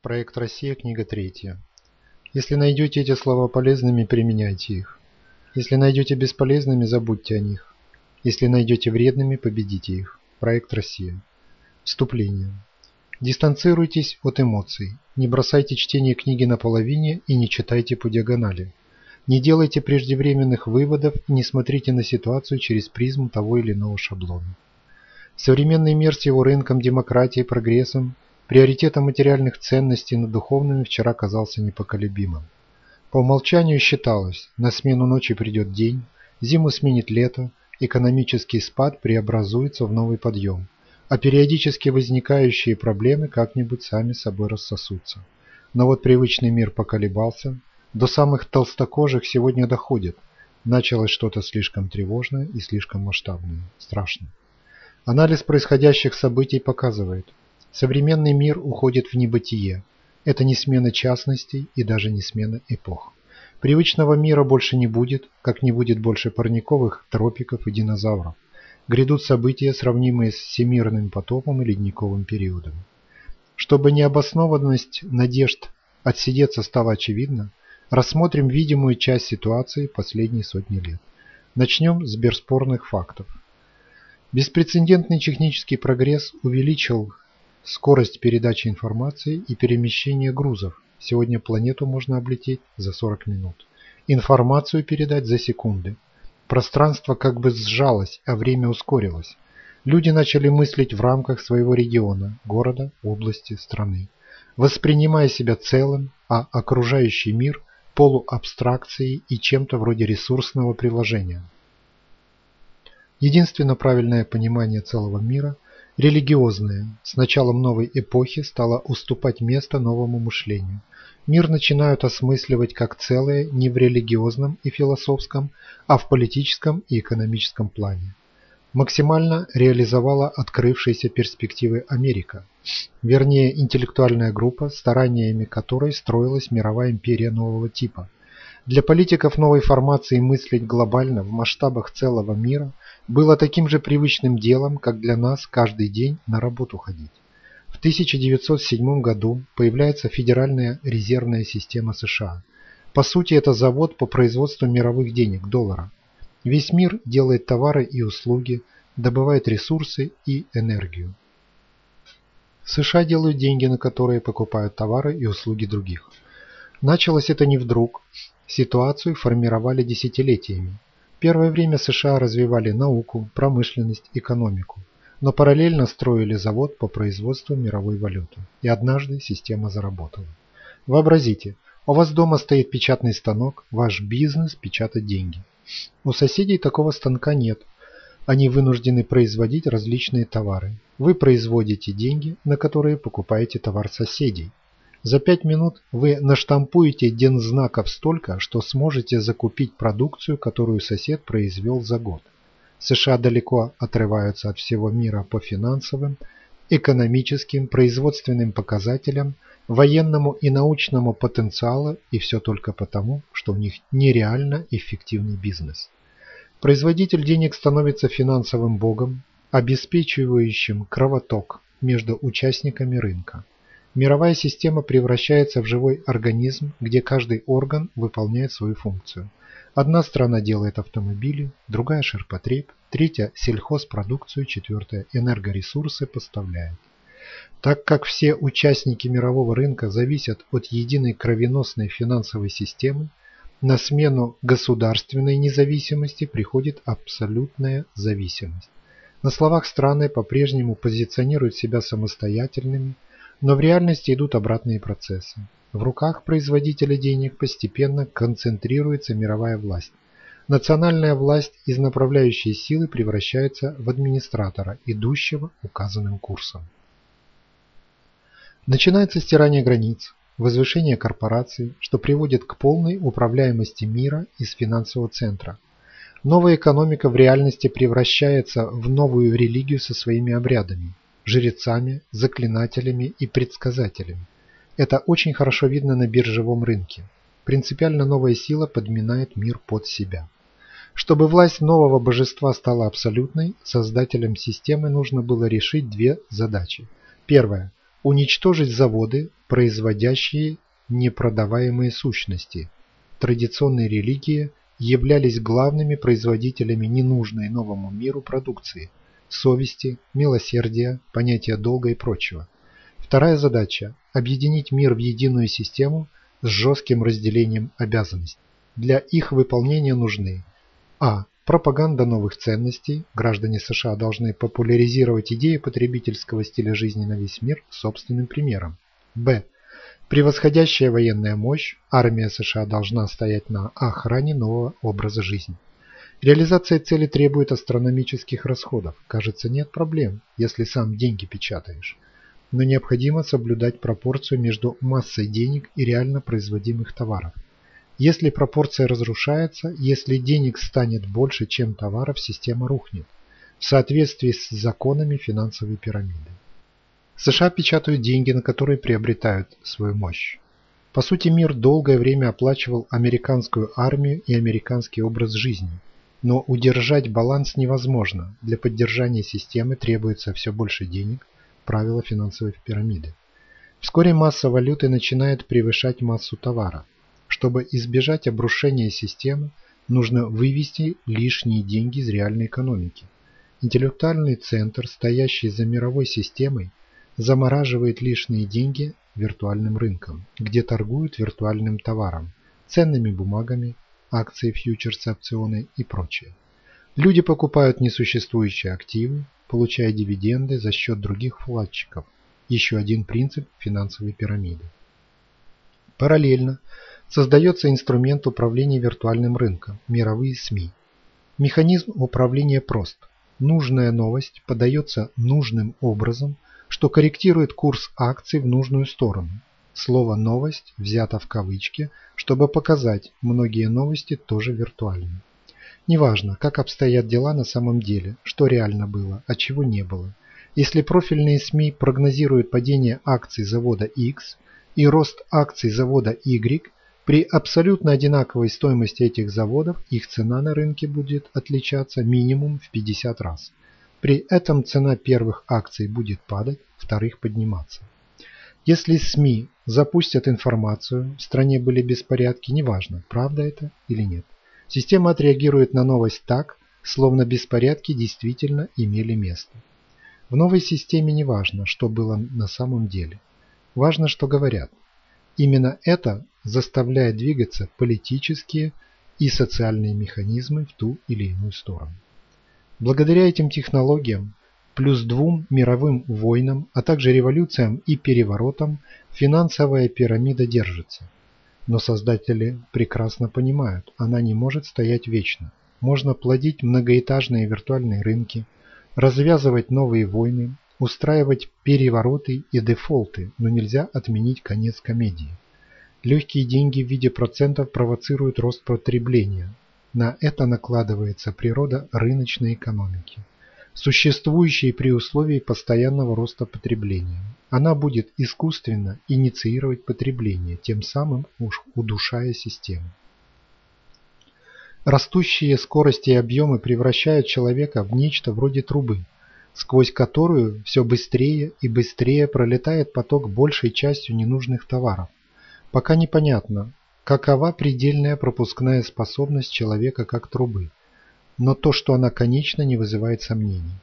Проект «Россия», книга третья. Если найдете эти слова полезными, применяйте их. Если найдете бесполезными, забудьте о них. Если найдете вредными, победите их. Проект «Россия». Вступление. Дистанцируйтесь от эмоций. Не бросайте чтение книги наполовине и не читайте по диагонали. Не делайте преждевременных выводов, не смотрите на ситуацию через призму того или иного шаблона. Современный мир с его рынком, демократией, прогрессом – Приоритетом материальных ценностей над духовными вчера казался непоколебимым. По умолчанию считалось, на смену ночи придет день, зиму сменит лето, экономический спад преобразуется в новый подъем, а периодически возникающие проблемы как-нибудь сами собой рассосутся. Но вот привычный мир поколебался, до самых толстокожих сегодня доходит, началось что-то слишком тревожное и слишком масштабное, страшное. Анализ происходящих событий показывает, Современный мир уходит в небытие. Это не смена частностей и даже не смена эпох. Привычного мира больше не будет, как не будет больше парниковых, тропиков и динозавров. Грядут события, сравнимые с всемирным потопом и ледниковым периодом. Чтобы необоснованность надежд отсидеться стала очевидна, рассмотрим видимую часть ситуации последние сотни лет. Начнем с бесспорных фактов. Беспрецедентный технический прогресс увеличил Скорость передачи информации и перемещения грузов. Сегодня планету можно облететь за 40 минут. Информацию передать за секунды. Пространство как бы сжалось, а время ускорилось. Люди начали мыслить в рамках своего региона, города, области, страны, воспринимая себя целым, а окружающий мир – полуабстракцией и чем-то вроде ресурсного приложения. Единственно правильное понимание целого мира – Религиозное с началом новой эпохи стало уступать место новому мышлению. Мир начинают осмысливать как целое не в религиозном и философском, а в политическом и экономическом плане. Максимально реализовала открывшиеся перспективы Америка, вернее интеллектуальная группа, стараниями которой строилась мировая империя нового типа. Для политиков новой формации мыслить глобально в масштабах целого мира – было таким же привычным делом, как для нас каждый день на работу ходить. В 1907 году появляется Федеральная резервная система США. По сути, это завод по производству мировых денег, доллара. Весь мир делает товары и услуги, добывает ресурсы и энергию. США делают деньги, на которые покупают товары и услуги других. Началось это не вдруг. Ситуацию формировали десятилетиями. Первое время США развивали науку, промышленность, экономику, но параллельно строили завод по производству мировой валюты. И однажды система заработала. Вообразите, у вас дома стоит печатный станок, ваш бизнес печатать деньги. У соседей такого станка нет. Они вынуждены производить различные товары. Вы производите деньги, на которые покупаете товар соседей. За пять минут вы наштампуете дензнаков столько, что сможете закупить продукцию, которую сосед произвел за год. США далеко отрываются от всего мира по финансовым, экономическим, производственным показателям, военному и научному потенциалу и все только потому, что у них нереально эффективный бизнес. Производитель денег становится финансовым богом, обеспечивающим кровоток между участниками рынка. Мировая система превращается в живой организм, где каждый орган выполняет свою функцию. Одна страна делает автомобили, другая ширпотреб, третья сельхозпродукцию, четвертая энергоресурсы поставляет. Так как все участники мирового рынка зависят от единой кровеносной финансовой системы, на смену государственной независимости приходит абсолютная зависимость. На словах страны по-прежнему позиционируют себя самостоятельными, но в реальности идут обратные процессы. В руках производителя денег постепенно концентрируется мировая власть. Национальная власть из направляющей силы превращается в администратора, идущего указанным курсом. Начинается стирание границ, возвышение корпораций, что приводит к полной управляемости мира из финансового центра. Новая экономика в реальности превращается в новую религию со своими обрядами, жрецами, заклинателями и предсказателями. Это очень хорошо видно на биржевом рынке. Принципиально новая сила подминает мир под себя. Чтобы власть нового божества стала абсолютной, создателям системы нужно было решить две задачи. Первая – Уничтожить заводы, производящие непродаваемые сущности. Традиционные религии являлись главными производителями ненужной новому миру продукции – совести, милосердия, понятия долга и прочего. Вторая задача – объединить мир в единую систему с жестким разделением обязанностей. Для их выполнения нужны а. Пропаганда новых ценностей. Граждане США должны популяризировать идеи потребительского стиля жизни на весь мир собственным примером. Б. Превосходящая военная мощь. Армия США должна стоять на охране нового образа жизни. Реализация цели требует астрономических расходов. Кажется, нет проблем, если сам деньги печатаешь. Но необходимо соблюдать пропорцию между массой денег и реально производимых товаров. Если пропорция разрушается, если денег станет больше, чем товаров, система рухнет в соответствии с законами финансовой пирамиды. США печатают деньги, на которые приобретают свою мощь. По сути, мир долгое время оплачивал американскую армию и американский образ жизни. Но удержать баланс невозможно. Для поддержания системы требуется все больше денег, правила финансовой пирамиды. Вскоре масса валюты начинает превышать массу товара. Чтобы избежать обрушения системы, нужно вывести лишние деньги из реальной экономики. Интеллектуальный центр, стоящий за мировой системой, замораживает лишние деньги виртуальным рынком, где торгуют виртуальным товаром, ценными бумагами, акции, фьючерсы, опционы и прочее. Люди покупают несуществующие активы, получая дивиденды за счет других вкладчиков. Еще один принцип финансовой пирамиды. Параллельно создается инструмент управления виртуальным рынком – мировые СМИ. Механизм управления прост. Нужная новость подается нужным образом, что корректирует курс акций в нужную сторону. Слово «новость» взято в кавычки, чтобы показать, многие новости тоже виртуальны. Неважно, как обстоят дела на самом деле, что реально было, а чего не было. Если профильные СМИ прогнозируют падение акций завода X и рост акций завода Y, при абсолютно одинаковой стоимости этих заводов их цена на рынке будет отличаться минимум в 50 раз. При этом цена первых акций будет падать, вторых подниматься. Если СМИ запустят информацию, в стране были беспорядки, неважно, правда это или нет. Система отреагирует на новость так, словно беспорядки действительно имели место. В новой системе не важно, что было на самом деле. Важно, что говорят. Именно это заставляет двигаться политические и социальные механизмы в ту или иную сторону. Благодаря этим технологиям, плюс двум мировым войнам, а также революциям и переворотам, финансовая пирамида держится. Но создатели прекрасно понимают, она не может стоять вечно. Можно плодить многоэтажные виртуальные рынки, развязывать новые войны, устраивать перевороты и дефолты, но нельзя отменить конец комедии. Легкие деньги в виде процентов провоцируют рост потребления. На это накладывается природа рыночной экономики, существующей при условии постоянного роста потребления. Она будет искусственно инициировать потребление, тем самым уж удушая систему. Растущие скорости и объемы превращают человека в нечто вроде трубы, сквозь которую все быстрее и быстрее пролетает поток большей частью ненужных товаров. Пока непонятно, какова предельная пропускная способность человека как трубы, но то, что она конечна, не вызывает сомнений.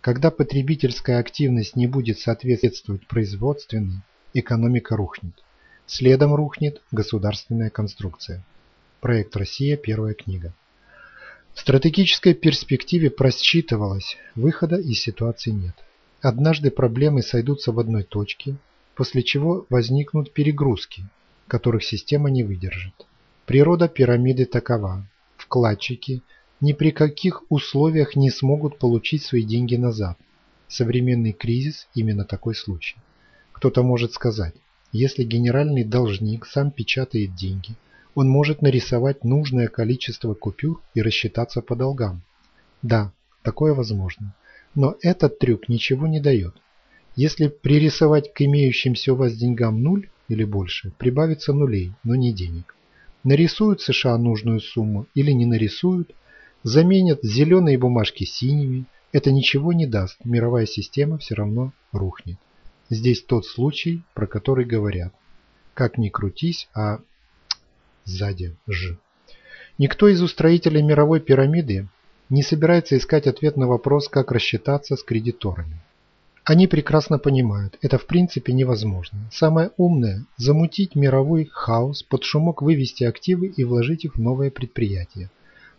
Когда потребительская активность не будет соответствовать производственной, экономика рухнет. Следом рухнет государственная конструкция. Проект «Россия. Первая книга». В стратегической перспективе просчитывалось, выхода из ситуации нет. Однажды проблемы сойдутся в одной точке, после чего возникнут перегрузки, которых система не выдержит. Природа пирамиды такова. Вкладчики ни при каких условиях не смогут получить свои деньги назад. Современный кризис – именно такой случай. Кто-то может сказать, если генеральный должник сам печатает деньги, он может нарисовать нужное количество купюр и рассчитаться по долгам. Да, такое возможно. Но этот трюк ничего не дает. Если пририсовать к имеющимся у вас деньгам нуль или больше, прибавится нулей, но не денег. Нарисуют США нужную сумму или не нарисуют, заменят зеленые бумажки синими, это ничего не даст, мировая система все равно рухнет. Здесь тот случай, про который говорят. Как ни крутись, а сзади ж. Никто из устроителей мировой пирамиды не собирается искать ответ на вопрос, как рассчитаться с кредиторами. Они прекрасно понимают, это в принципе невозможно. Самое умное – замутить мировой хаос, под шумок вывести активы и вложить их в новое предприятие.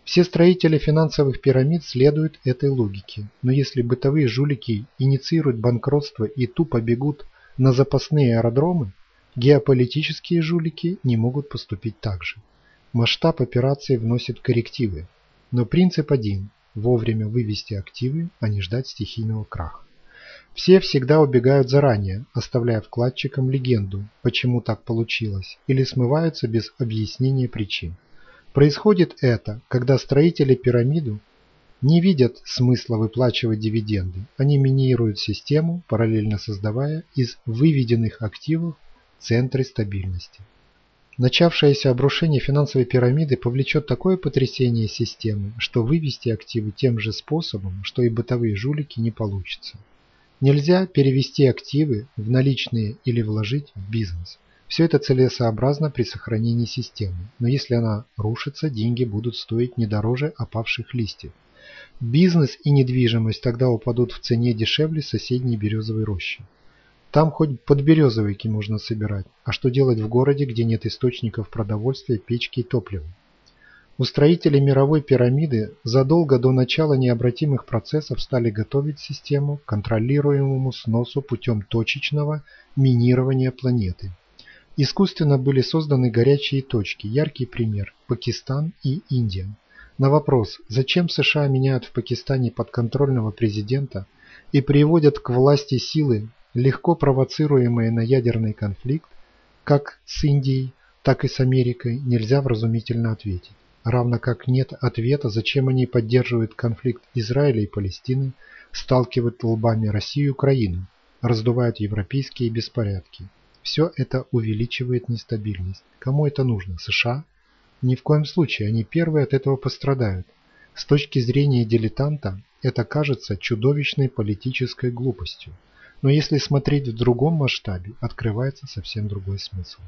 Все строители финансовых пирамид следуют этой логике, но если бытовые жулики инициируют банкротство и тупо бегут на запасные аэродромы, геополитические жулики не могут поступить так же. Масштаб операции вносит коррективы, но принцип один – вовремя вывести активы, а не ждать стихийного краха. Все всегда убегают заранее, оставляя вкладчикам легенду, почему так получилось, или смываются без объяснения причин. Происходит это, когда строители пирамиду не видят смысла выплачивать дивиденды. Они минируют систему, параллельно создавая из выведенных активов центры стабильности. Начавшееся обрушение финансовой пирамиды повлечет такое потрясение системы, что вывести активы тем же способом, что и бытовые жулики, не получится. Нельзя перевести активы в наличные или вложить в бизнес. Все это целесообразно при сохранении системы, но если она рушится, деньги будут стоить не дороже опавших листьев. Бизнес и недвижимость тогда упадут в цене дешевле соседней березовой рощи. Там хоть подберезовики можно собирать, а что делать в городе, где нет источников продовольствия, печки и топлива? Устроители мировой пирамиды задолго до начала необратимых процессов стали готовить систему к контролируемому сносу путем точечного минирования планеты. Искусственно были созданы горячие точки, яркий пример – Пакистан и Индия. На вопрос, зачем США меняют в Пакистане подконтрольного президента и приводят к власти силы, легко провоцируемые на ядерный конфликт, как с Индией, так и с Америкой, нельзя вразумительно ответить. Равно как нет ответа, зачем они поддерживают конфликт Израиля и Палестины, сталкивают лбами Россию и Украину, раздувают европейские беспорядки. Все это увеличивает нестабильность. Кому это нужно? США? Ни в коем случае, они первые от этого пострадают. С точки зрения дилетанта, это кажется чудовищной политической глупостью. Но если смотреть в другом масштабе, открывается совсем другой смысл.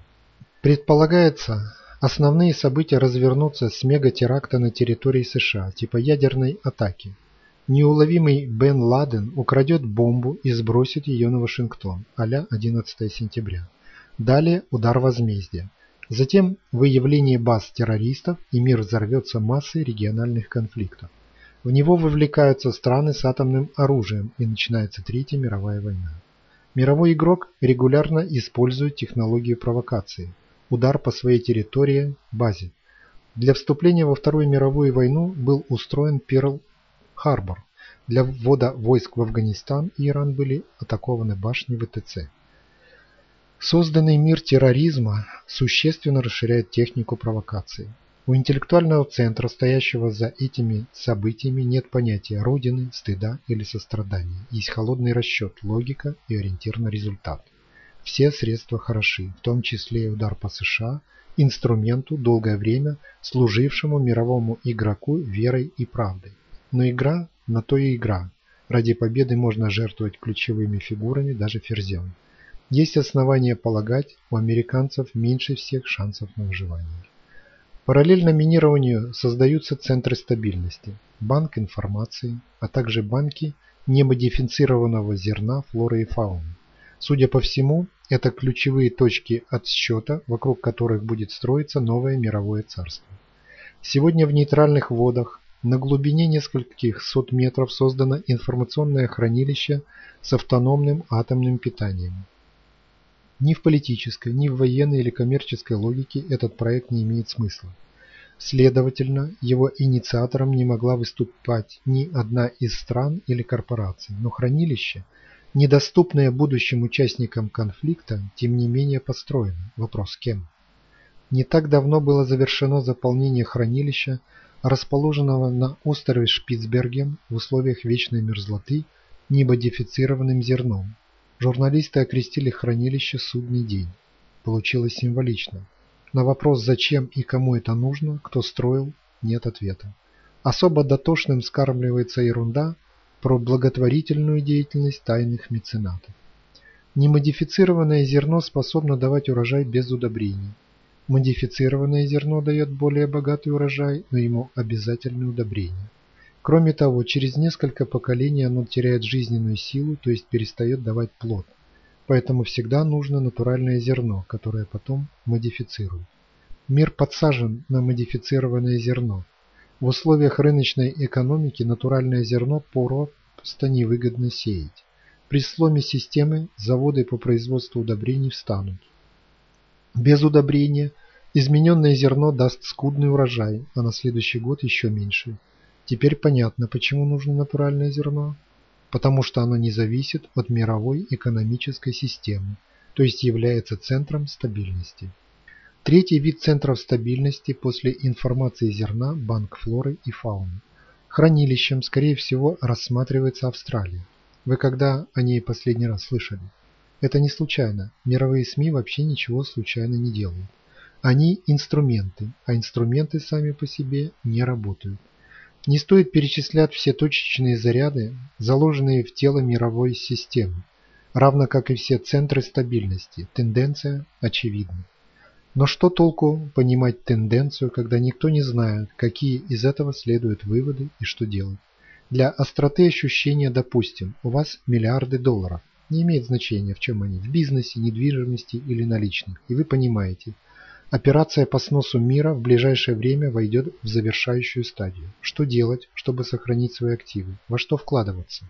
Предполагается, основные события развернутся с мегатеракта на территории США, типа ядерной атаки – Неуловимый Бен Ладен украдет бомбу и сбросит ее на Вашингтон а-ля 11 сентября. Далее удар возмездия. Затем выявление баз террористов и мир взорвется массой региональных конфликтов. В него вовлекаются страны с атомным оружием и начинается Третья мировая война. Мировой игрок регулярно использует технологию провокации. Удар по своей территории – базе. Для вступления во Вторую мировую войну был устроен Перл Харбор. Для ввода войск в Афганистан и Иран были атакованы башни ВТЦ. Созданный мир терроризма существенно расширяет технику провокации. У интеллектуального центра, стоящего за этими событиями, нет понятия родины, стыда или сострадания. Есть холодный расчет, логика и ориентир на результат. Все средства хороши, в том числе и удар по США, инструменту, долгое время служившему мировому игроку верой и правдой. Но игра на то и игра. Ради победы можно жертвовать ключевыми фигурами, даже ферзем. Есть основания полагать, у американцев меньше всех шансов на выживание. Параллельно минированию создаются центры стабильности, банк информации, а также банки немодифицированного зерна, флоры и фауны. Судя по всему, это ключевые точки отсчета, вокруг которых будет строиться новое мировое царство. Сегодня в нейтральных водах на глубине нескольких сот метров создано информационное хранилище с автономным атомным питанием. Ни в политической, ни в военной или коммерческой логике этот проект не имеет смысла. Следовательно, его инициатором не могла выступать ни одна из стран или корпораций, но хранилище, недоступное будущим участникам конфликта, тем не менее построено. Вопрос кем? Не так давно было завершено заполнение хранилища расположенного на острове Шпицберген в условиях вечной мерзлоты немодифицированным зерном. Журналисты окрестили хранилище «Судный день». Получилось символично. На вопрос, зачем и кому это нужно, кто строил, нет ответа. Особо дотошным скармливается ерунда про благотворительную деятельность тайных меценатов. Немодифицированное зерно способно давать урожай без удобрений. Модифицированное зерно дает более богатый урожай, но ему обязательны удобрения. Кроме того, через несколько поколений оно теряет жизненную силу, то есть перестает давать плод. Поэтому всегда нужно натуральное зерно, которое потом модифицируют. Мир подсажен на модифицированное зерно. В условиях рыночной экономики натуральное зерно просто невыгодно сеять. При сломе системы заводы по производству удобрений встанут. Без удобрения измененное зерно даст скудный урожай, а на следующий год еще меньше. Теперь понятно, почему нужно натуральное зерно. Потому что оно не зависит от мировой экономической системы, то есть является центром стабильности. Третий вид центров стабильности после информации зерна – банк флоры и фауны. Хранилищем, скорее всего, рассматривается Австралия. Вы когда о ней последний раз слышали? Это не случайно. Мировые СМИ вообще ничего случайно не делают. Они инструменты, а инструменты сами по себе не работают. Не стоит перечислять все точечные заряды, заложенные в тело мировой системы, равно как и все центры стабильности. Тенденция очевидна. Но что толку понимать тенденцию, когда никто не знает, какие из этого следуют выводы и что делать? Для остроты ощущения, допустим, у вас миллиарды долларов. Не имеет значения, в чем они, в бизнесе, недвижимости или наличных. И вы понимаете, операция по сносу мира в ближайшее время войдет в завершающую стадию. Что делать, чтобы сохранить свои активы? Во что вкладываться?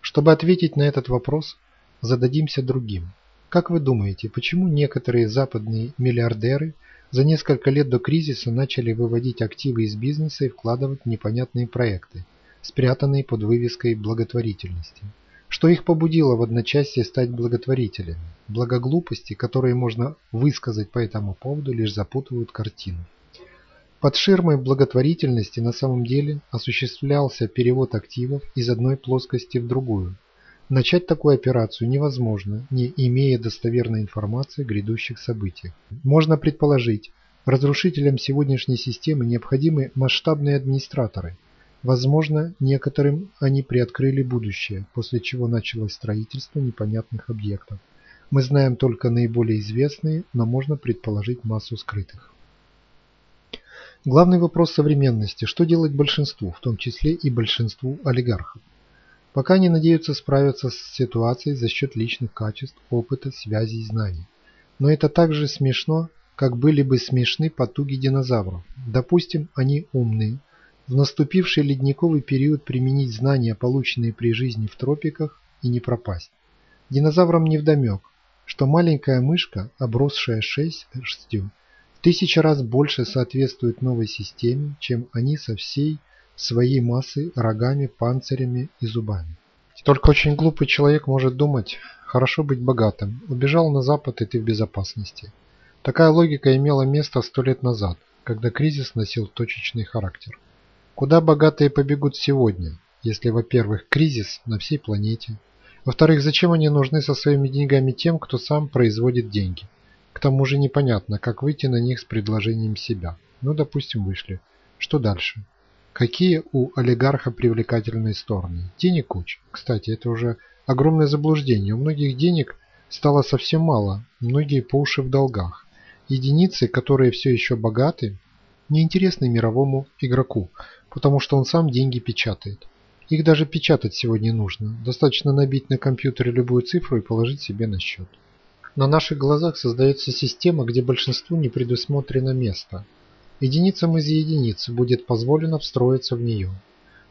Чтобы ответить на этот вопрос, зададимся другим. Как вы думаете, почему некоторые западные миллиардеры за несколько лет до кризиса начали выводить активы из бизнеса и вкладывать в непонятные проекты? спрятанные под вывеской благотворительности. Что их побудило в одночасье стать благотворителями? Благоглупости, которые можно высказать по этому поводу, лишь запутывают картину. Под ширмой благотворительности на самом деле осуществлялся перевод активов из одной плоскости в другую. Начать такую операцию невозможно, не имея достоверной информации о грядущих событиях. Можно предположить, разрушителям сегодняшней системы необходимы масштабные администраторы – Возможно, некоторым они приоткрыли будущее, после чего началось строительство непонятных объектов. Мы знаем только наиболее известные, но можно предположить массу скрытых. Главный вопрос современности – что делать большинству, в том числе и большинству олигархов? Пока они надеются справиться с ситуацией за счет личных качеств, опыта, связей и знаний. Но это так же смешно, как были бы смешны потуги динозавров. Допустим, они умные, в наступивший ледниковый период применить знания, полученные при жизни в тропиках, и не пропасть. Динозаврам невдомек, что маленькая мышка, обросшая шерстью, в тысячи раз больше соответствует новой системе, чем они со всей своей массой, рогами, панцирями и зубами. Только очень глупый человек может думать, хорошо быть богатым, убежал на запад и ты в безопасности. Такая логика имела место сто лет назад, когда кризис носил точечный характер. Куда богатые побегут сегодня, если, во-первых, кризис на всей планете, во-вторых, зачем они нужны со своими деньгами тем, кто сам производит деньги? К тому же непонятно, как выйти на них с предложением себя. Ну, допустим, вышли. Что дальше? Какие у олигарха привлекательные стороны? Денег куча. Кстати, это уже огромное заблуждение. У многих денег стало совсем мало, многие по уши в долгах. Единицы, которые все еще богаты, неинтересны мировому игроку, потому что он сам деньги печатает. Их даже печатать сегодня нужно. Достаточно набить на компьютере любую цифру и положить себе на счет. На наших глазах создается система, где большинству не предусмотрено место. Единицам из единиц будет позволено встроиться в нее.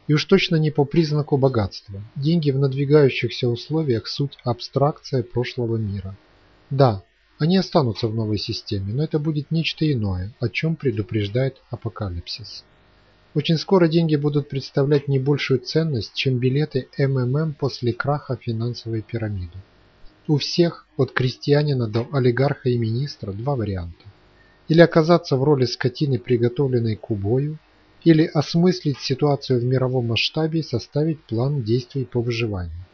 И уж точно не по признаку богатства. Деньги в надвигающихся условиях – суть абстракция прошлого мира. Да, они останутся в новой системе, но это будет нечто иное, о чем предупреждает апокалипсис. Очень скоро деньги будут представлять не большую ценность, чем билеты МММ после краха финансовой пирамиды. У всех, от крестьянина до олигарха и министра, два варианта. Или оказаться в роли скотины, приготовленной к убою, или осмыслить ситуацию в мировом масштабе и составить план действий по выживанию.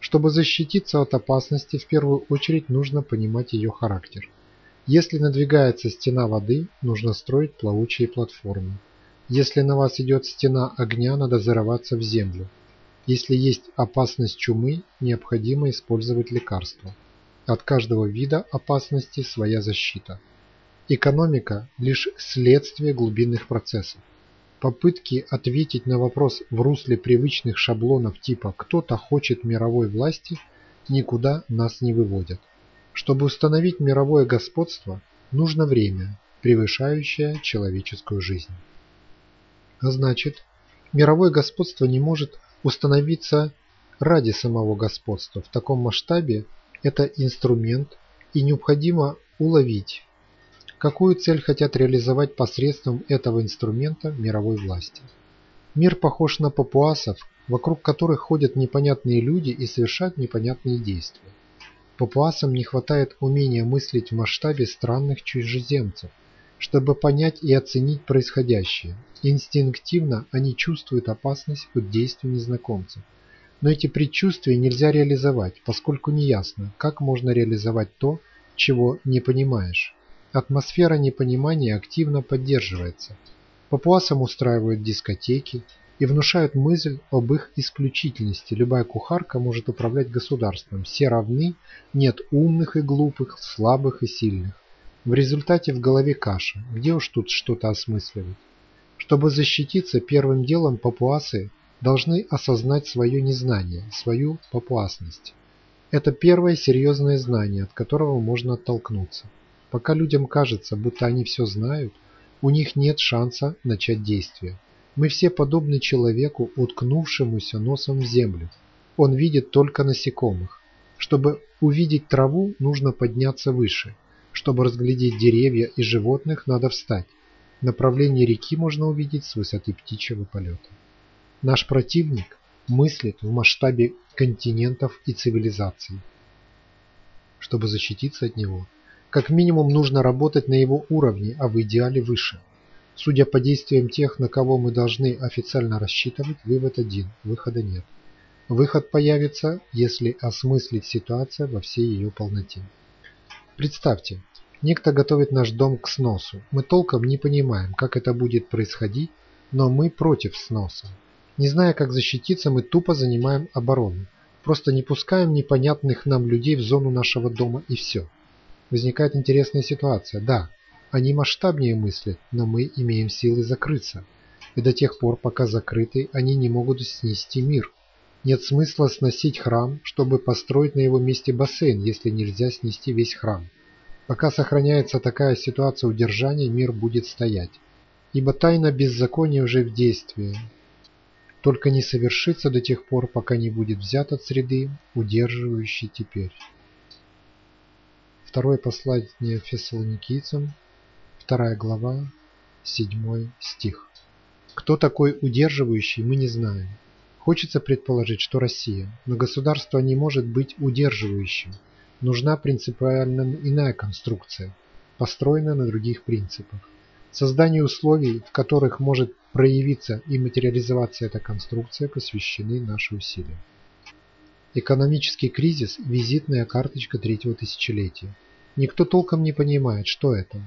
Чтобы защититься от опасности, в первую очередь нужно понимать ее характер. Если надвигается стена воды, нужно строить плавучие платформы. Если на вас идет стена огня, надо зарываться в землю. Если есть опасность чумы, необходимо использовать лекарства. От каждого вида опасности своя защита. Экономика – лишь следствие глубинных процессов. Попытки ответить на вопрос в русле привычных шаблонов типа «кто-то хочет мировой власти» никуда нас не выводят. Чтобы установить мировое господство, нужно время, превышающее человеческую жизнь. Значит, мировое господство не может установиться ради самого господства. В таком масштабе это инструмент и необходимо уловить, какую цель хотят реализовать посредством этого инструмента мировой власти. Мир похож на папуасов, вокруг которых ходят непонятные люди и совершают непонятные действия. Папуасам не хватает умения мыслить в масштабе странных чужеземцев, чтобы понять и оценить происходящее. Инстинктивно они чувствуют опасность от действий незнакомцев. Но эти предчувствия нельзя реализовать, поскольку неясно, как можно реализовать то, чего не понимаешь. Атмосфера непонимания активно поддерживается. Папуасам устраивают дискотеки и внушают мысль об их исключительности. Любая кухарка может управлять государством. Все равны, нет умных и глупых, слабых и сильных. В результате в голове каша, где уж тут что-то осмысливать. Чтобы защититься, первым делом папуасы должны осознать свое незнание, свою папуасность. Это первое серьезное знание, от которого можно оттолкнуться. Пока людям кажется, будто они все знают, у них нет шанса начать действие. Мы все подобны человеку, уткнувшемуся носом в землю. Он видит только насекомых. Чтобы увидеть траву, нужно подняться выше. Чтобы разглядеть деревья и животных, надо встать. Направление реки можно увидеть с высоты птичьего полета. Наш противник мыслит в масштабе континентов и цивилизаций. Чтобы защититься от него, как минимум нужно работать на его уровне, а в идеале выше. Судя по действиям тех, на кого мы должны официально рассчитывать, вывод один – выхода нет. Выход появится, если осмыслить ситуацию во всей ее полноте. Представьте, некто готовит наш дом к сносу. Мы толком не понимаем, как это будет происходить, но мы против сноса. Не зная, как защититься, мы тупо занимаем оборону. Просто не пускаем непонятных нам людей в зону нашего дома и все возникает интересная ситуация. Да, они масштабнее мыслят, но мы имеем силы закрыться. И до тех пор, пока закрыты, они не могут снести мир. Нет смысла сносить храм, чтобы построить на его месте бассейн, если нельзя снести весь храм. Пока сохраняется такая ситуация удержания, мир будет стоять. Ибо тайна беззакония уже в действии. Только не совершится до тех пор, пока не будет взят от среды, удерживающей теперь. Второе послание Фессалоникийцам, вторая глава, седьмой стих. Кто такой удерживающий, мы не знаем. Хочется предположить, что Россия, но государство не может быть удерживающим. Нужна принципиально иная конструкция, построенная на других принципах. Созданию условий, в которых может проявиться и материализоваться эта конструкция, посвящены наши усилия. Экономический кризис – визитная карточка третьего тысячелетия. Никто толком не понимает, что это.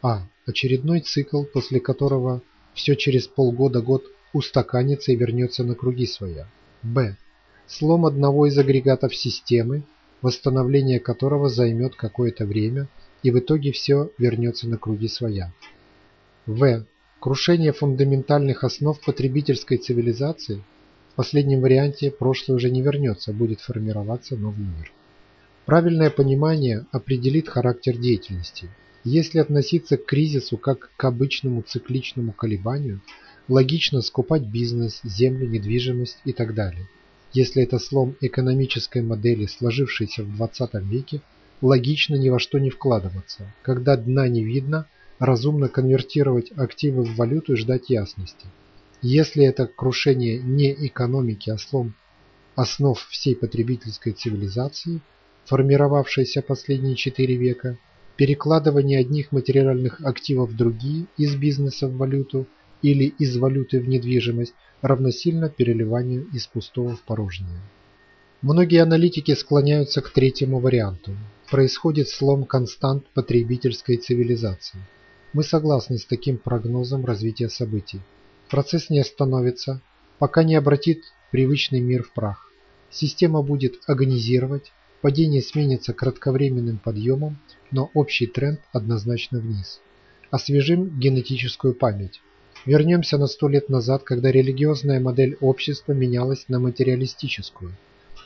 А. Очередной цикл, после которого все через полгода-год устаканится и вернется на круги своя. Б. Слом одного из агрегатов системы, восстановление которого займет какое-то время, и в итоге все вернется на круги своя. В. Крушение фундаментальных основ потребительской цивилизации – в последнем варианте прошлое уже не вернется, будет формироваться новый мир. Правильное понимание определит характер деятельности. Если относиться к кризису как к обычному цикличному колебанию, логично скупать бизнес, землю, недвижимость и так далее. Если это слом экономической модели, сложившейся в 20 веке, логично ни во что не вкладываться. Когда дна не видно, разумно конвертировать активы в валюту и ждать ясности. Если это крушение не экономики, а слом основ всей потребительской цивилизации, формировавшейся последние четыре века, перекладывание одних материальных активов в другие из бизнеса в валюту или из валюты в недвижимость равносильно переливанию из пустого в порожнее. Многие аналитики склоняются к третьему варианту. Происходит слом констант потребительской цивилизации. Мы согласны с таким прогнозом развития событий. Процесс не остановится, пока не обратит привычный мир в прах. Система будет агонизировать, падение сменится кратковременным подъемом, но общий тренд однозначно вниз. Освежим генетическую память. Вернемся на сто лет назад, когда религиозная модель общества менялась на материалистическую.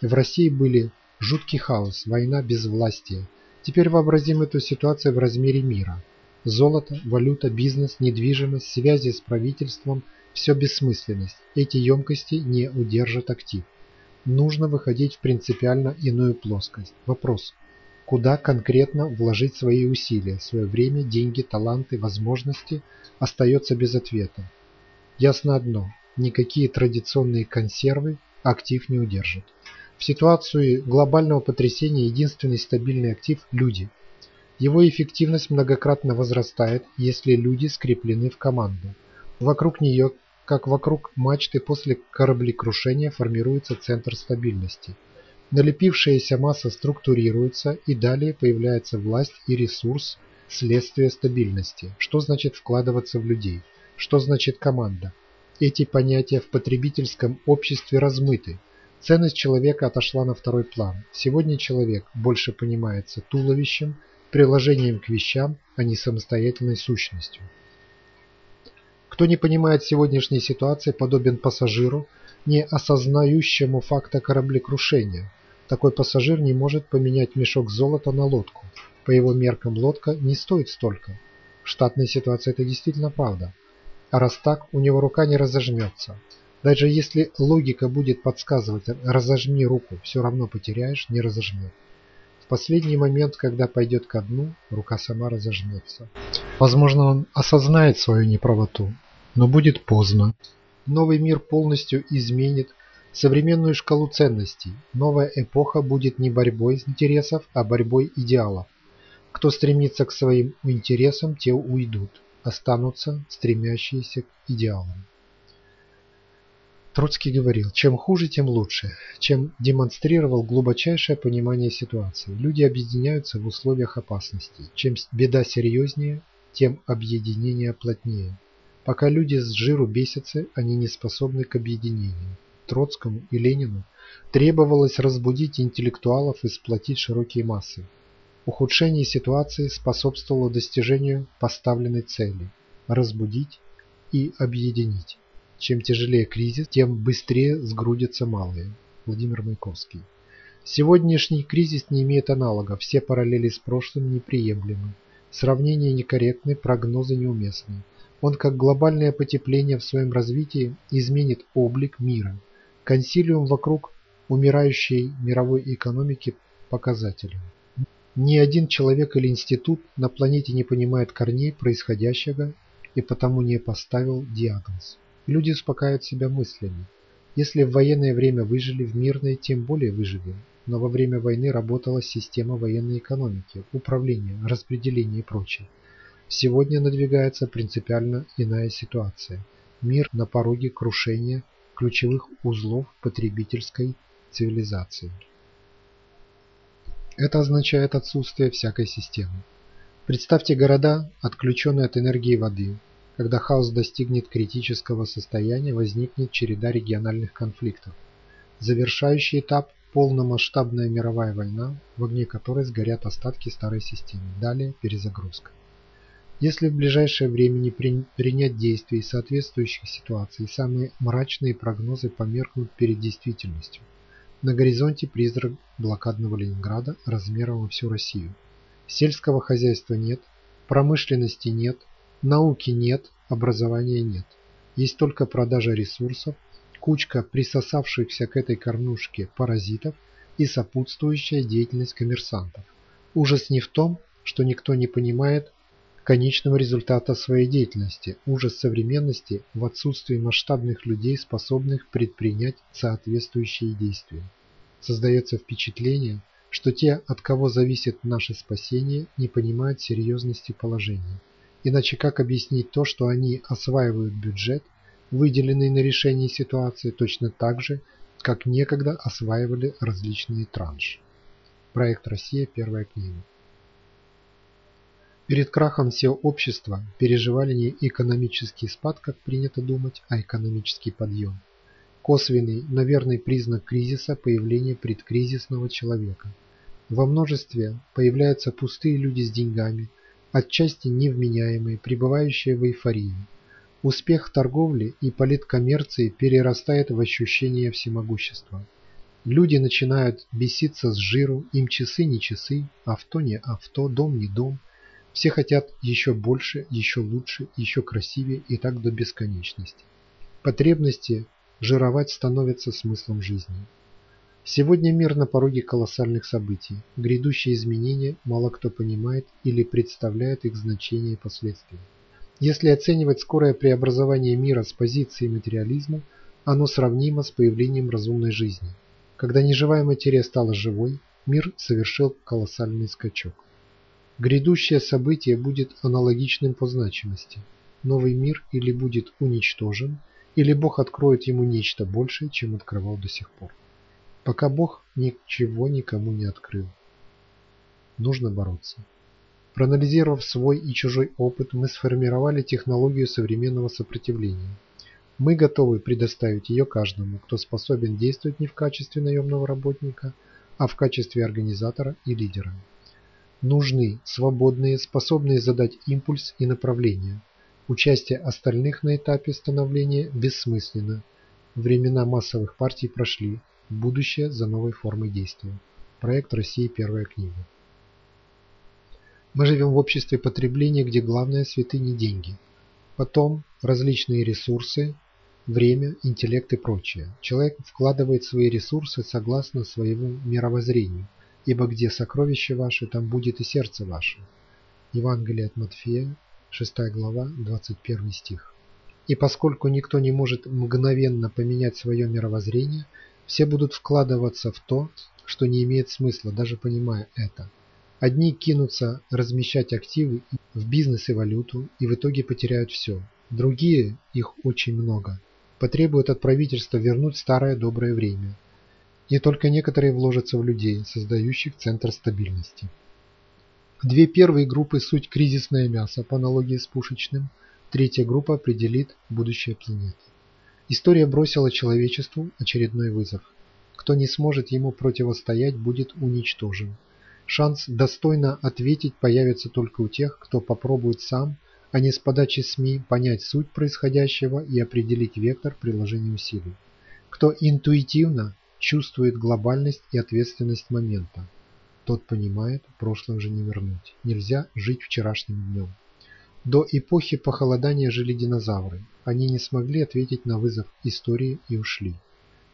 В России были жуткий хаос, война, безвластие. Теперь вообразим эту ситуацию в размере мира. Золото, валюта, бизнес, недвижимость, связи с правительством – все бессмысленность. Эти емкости не удержат актив. Нужно выходить в принципиально иную плоскость. Вопрос – куда конкретно вложить свои усилия, свое время, деньги, таланты, возможности, остается без ответа. Ясно одно – никакие традиционные консервы актив не удержат. В ситуации глобального потрясения единственный стабильный актив – люди. Его эффективность многократно возрастает, если люди скреплены в команду. Вокруг нее, как вокруг мачты после кораблекрушения, формируется центр стабильности – Налепившаяся масса структурируется и далее появляется власть и ресурс следствие стабильности. Что значит вкладываться в людей? Что значит команда? Эти понятия в потребительском обществе размыты. Ценность человека отошла на второй план. Сегодня человек больше понимается туловищем, приложением к вещам, а не самостоятельной сущностью. Кто не понимает сегодняшней ситуации, подобен пассажиру, не осознающему факта кораблекрушения, такой пассажир не может поменять мешок золота на лодку. По его меркам лодка не стоит столько. В штатной ситуации это действительно правда. А раз так, у него рука не разожмется. Даже если логика будет подсказывать «разожми руку», все равно потеряешь, не разожмет. В последний момент, когда пойдет ко дну, рука сама разожмется. Возможно, он осознает свою неправоту, но будет поздно. Новый мир полностью изменит современную шкалу ценностей. Новая эпоха будет не борьбой интересов, а борьбой идеалов. Кто стремится к своим интересам, те уйдут. Останутся стремящиеся к идеалам. Троцкий говорил, чем хуже, тем лучше, чем демонстрировал глубочайшее понимание ситуации. Люди объединяются в условиях опасности. Чем беда серьезнее, тем объединение плотнее. Пока люди с жиру бесятся, они не способны к объединению. Троцкому и Ленину требовалось разбудить интеллектуалов и сплотить широкие массы. Ухудшение ситуации способствовало достижению поставленной цели – разбудить и объединить. Чем тяжелее кризис, тем быстрее сгрудятся малые. Владимир Маяковский. Сегодняшний кризис не имеет аналога, все параллели с прошлым неприемлемы. Сравнения некорректны, прогнозы неуместны. Он, как глобальное потепление в своем развитии, изменит облик мира – Консилиум вокруг умирающей мировой экономики показателен. Ни один человек или институт на планете не понимает корней происходящего и потому не поставил диагноз. Люди успокаивают себя мыслями. Если в военное время выжили, в мирное тем более выживем. Но во время войны работала система военной экономики, управления, распределения и прочее. Сегодня надвигается принципиально иная ситуация. Мир на пороге крушения ключевых узлов потребительской цивилизации. Это означает отсутствие всякой системы. Представьте города, отключенные от энергии воды. Когда хаос достигнет критического состояния, возникнет череда региональных конфликтов. Завершающий этап – полномасштабная мировая война, в огне которой сгорят остатки старой системы. Далее – перезагрузка. Если в ближайшее время не принять действий соответствующих ситуаций, самые мрачные прогнозы померкнут перед действительностью. На горизонте призрак блокадного Ленинграда размером во всю Россию. Сельского хозяйства нет, промышленности нет, науки нет, образования нет. Есть только продажа ресурсов, кучка присосавшихся к этой кормушке паразитов и сопутствующая деятельность коммерсантов. Ужас не в том, что никто не понимает, конечного результата своей деятельности, ужас современности в отсутствии масштабных людей, способных предпринять соответствующие действия. Создается впечатление, что те, от кого зависит наше спасение, не понимают серьезности положения. Иначе как объяснить то, что они осваивают бюджет, выделенный на решение ситуации, точно так же, как некогда осваивали различные транши. Проект «Россия. Первая книга». Перед крахом всего общества переживали не экономический спад, как принято думать, а экономический подъем. Косвенный, но верный признак кризиса – появление предкризисного человека. Во множестве появляются пустые люди с деньгами, отчасти невменяемые, пребывающие в эйфории. Успех торговли и политкоммерции перерастает в ощущение всемогущества. Люди начинают беситься с жиру, им часы не часы, авто не авто, дом не дом. Все хотят еще больше, еще лучше, еще красивее и так до бесконечности. Потребности жировать становятся смыслом жизни. Сегодня мир на пороге колоссальных событий. Грядущие изменения мало кто понимает или представляет их значение и последствия. Если оценивать скорое преобразование мира с позиции материализма, оно сравнимо с появлением разумной жизни. Когда неживая материя стала живой, мир совершил колоссальный скачок. Грядущее событие будет аналогичным по значимости. Новый мир или будет уничтожен, или Бог откроет ему нечто большее, чем открывал до сих пор пока Бог ничего никому не открыл. Нужно бороться. Проанализировав свой и чужой опыт, мы сформировали технологию современного сопротивления. Мы готовы предоставить ее каждому, кто способен действовать не в качестве наемного работника, а в качестве организатора и лидера. Нужны свободные, способные задать импульс и направление. Участие остальных на этапе становления бессмысленно. Времена массовых партий прошли, Будущее за новой формой действия. Проект России первая книга. Мы живем в обществе потребления, где главное святыни – деньги. Потом различные ресурсы, время, интеллект и прочее. Человек вкладывает свои ресурсы согласно своему мировоззрению, ибо где сокровище ваше, там будет и сердце ваше. Евангелие от Матфея, 6 глава, 21 стих. И поскольку никто не может мгновенно поменять свое мировоззрение – все будут вкладываться в то, что не имеет смысла, даже понимая это. Одни кинутся размещать активы в бизнес и валюту и в итоге потеряют все. Другие, их очень много, потребуют от правительства вернуть старое доброе время. И только некоторые вложатся в людей, создающих центр стабильности. Две первые группы – суть кризисное мясо по аналогии с пушечным, третья группа определит будущее планеты. История бросила человечеству очередной вызов. Кто не сможет ему противостоять, будет уничтожен. Шанс достойно ответить появится только у тех, кто попробует сам, а не с подачи СМИ, понять суть происходящего и определить вектор приложения усилий. Кто интуитивно чувствует глобальность и ответственность момента, тот понимает, прошлое уже не вернуть. Нельзя жить вчерашним днем. До эпохи похолодания жили динозавры. Они не смогли ответить на вызов истории и ушли.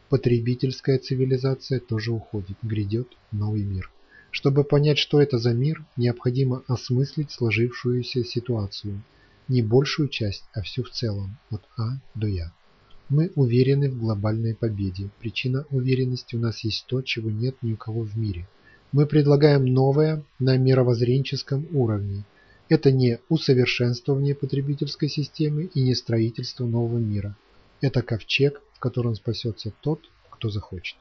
Потребительская цивилизация тоже уходит, грядет новый мир. Чтобы понять, что это за мир, необходимо осмыслить сложившуюся ситуацию. Не большую часть, а всю в целом, от А до Я. Мы уверены в глобальной победе. Причина уверенности у нас есть то, чего нет ни у кого в мире. Мы предлагаем новое на мировоззренческом уровне – это не усовершенствование потребительской системы и не строительство нового мира. Это ковчег, в котором спасется тот, кто захочет.